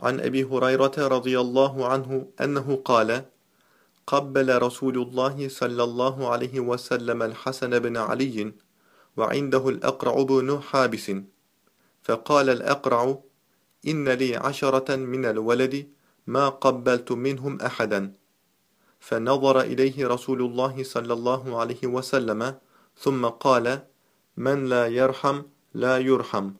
عن أبي هريرة رضي الله عنه أنه قال قبل رسول الله صلى الله عليه وسلم الحسن بن علي وعنده الأقرع بن حابس فقال الأقرع إن لي عشرة من الولد ما قبلت منهم أحدا. فنظر إليه رسول الله صلى الله عليه وسلم ثم قال من لا يرحم لا يرحم.